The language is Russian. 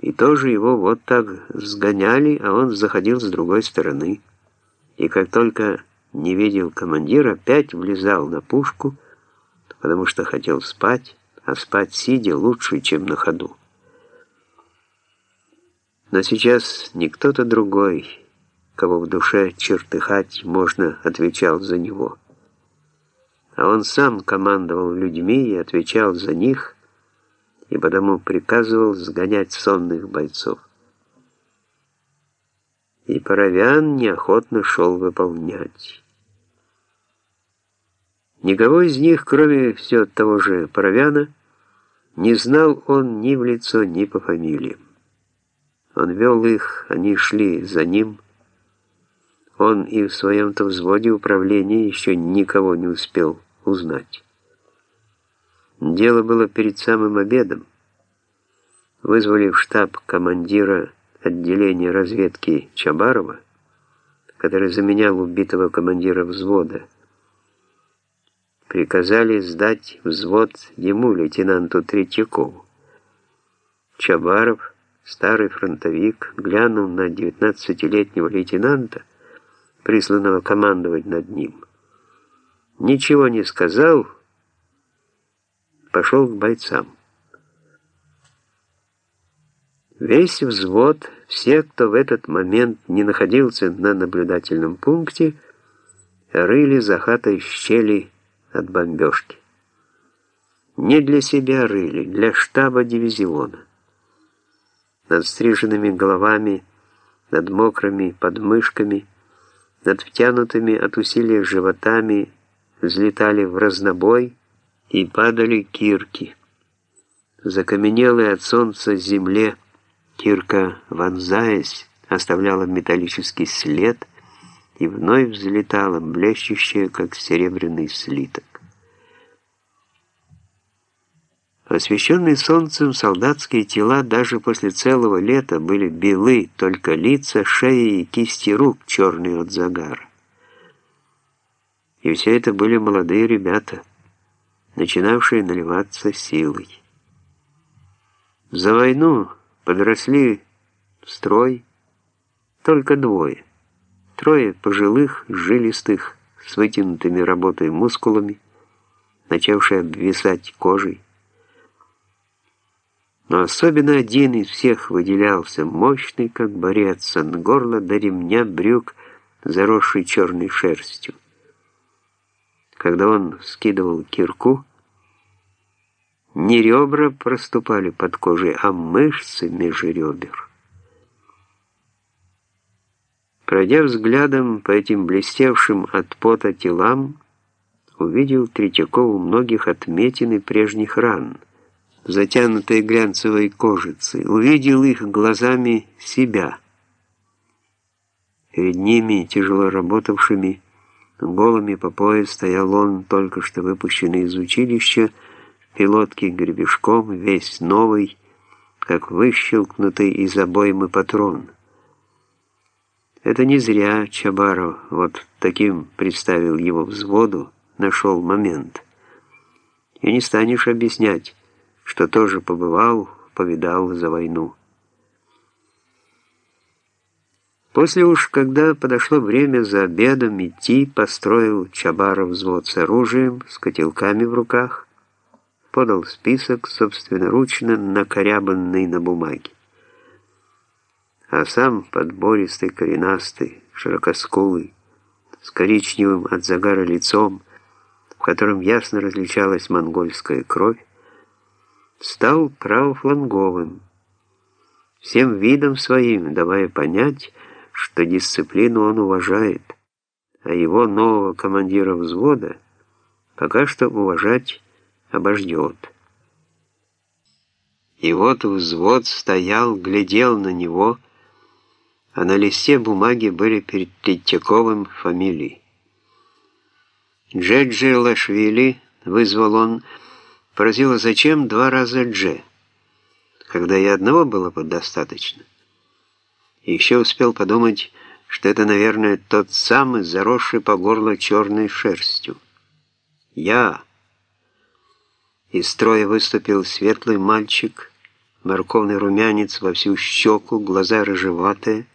И тоже его вот так сгоняли, а он заходил с другой стороны. И как только не видел командира, опять влезал на пушку, потому что хотел спать, а спать сидя лучше, чем на ходу. Но сейчас не кто-то другой, кого в душе чертыхать можно, отвечал за него. А он сам командовал людьми и отвечал за них, и потому приказывал сгонять сонных бойцов. И Паровян неохотно шел выполнять. Никого из них, кроме все того же Паровяна, не знал он ни в лицо, ни по фамилиям. Он вел их, они шли за ним. Он и в своем-то взводе управления еще никого не успел узнать. Дело было перед самым обедом. Вызвали в штаб командира отделения разведки Чабарова, который заменял убитого командира взвода. Приказали сдать взвод ему, лейтенанту Третьякову. Чабаров, старый фронтовик, глянул на 19-летнего лейтенанта, присланного командовать над ним. Ничего не сказал, пошел к бойцам. Весь взвод, все, кто в этот момент не находился на наблюдательном пункте, рыли за хатой щели от бомбежки. Не для себя рыли, для штаба дивизиона. Над стриженными головами, над мокрыми подмышками, над втянутыми от усилия животами взлетали в разнобой, и падали кирки. Закаменелые от солнца земле кирка, вонзаясь, оставляла металлический след и вновь взлетала, блещущая, как серебряный слиток. Освещенные солнцем солдатские тела даже после целого лета были белы, только лица, шеи и кисти рук черные от загара. И все это были молодые ребята – начинавшие наливаться силой. За войну подросли в строй только двое. Трое пожилых, жилистых, с вытянутыми работой мускулами, начавшие обвисать кожей. Но особенно один из всех выделялся, мощный, как борец, от горла до ремня брюк, заросший черной шерстью. Когда он скидывал кирку, не ребра проступали под кожей, а мышцы межребер. Пройдя взглядом по этим блестевшим от пота телам, увидел Третьякову многих отметин и прежних ран, затянутой глянцевой кожицей, увидел их глазами себя. Перед ними, тяжело работавшими, голыми по пояс, стоял он, только что выпущенный из училища, пилотки гребешком, весь новый, как выщелкнутый из обоймы патрон. Это не зря Чабаров вот таким представил его взводу, нашел момент. И не станешь объяснять, что тоже побывал, повидал за войну. После уж, когда подошло время за обедом идти, построил Чабаров взвод с оружием, с котелками в руках, подал список, собственноручно накорябанный на бумаге. А сам подбористый, коренастый, широкоскулый, с коричневым от загара лицом, в котором ясно различалась монгольская кровь, стал правофланговым, всем видом своим давая понять, что дисциплину он уважает, а его нового командира взвода пока что уважать обождет. И вот взвод стоял, глядел на него, а на листе бумаги были перед Третьяковым фамилии. Джеджи Лашвили, вызвал он, поразило, зачем два раза Дже, когда и одного было бы достаточно. И еще успел подумать, что это, наверное, тот самый, заросший по горло черной шерстью. Я... Из строя выступил светлый мальчик морковный румянец во всю щеку, глаза рыжеватые,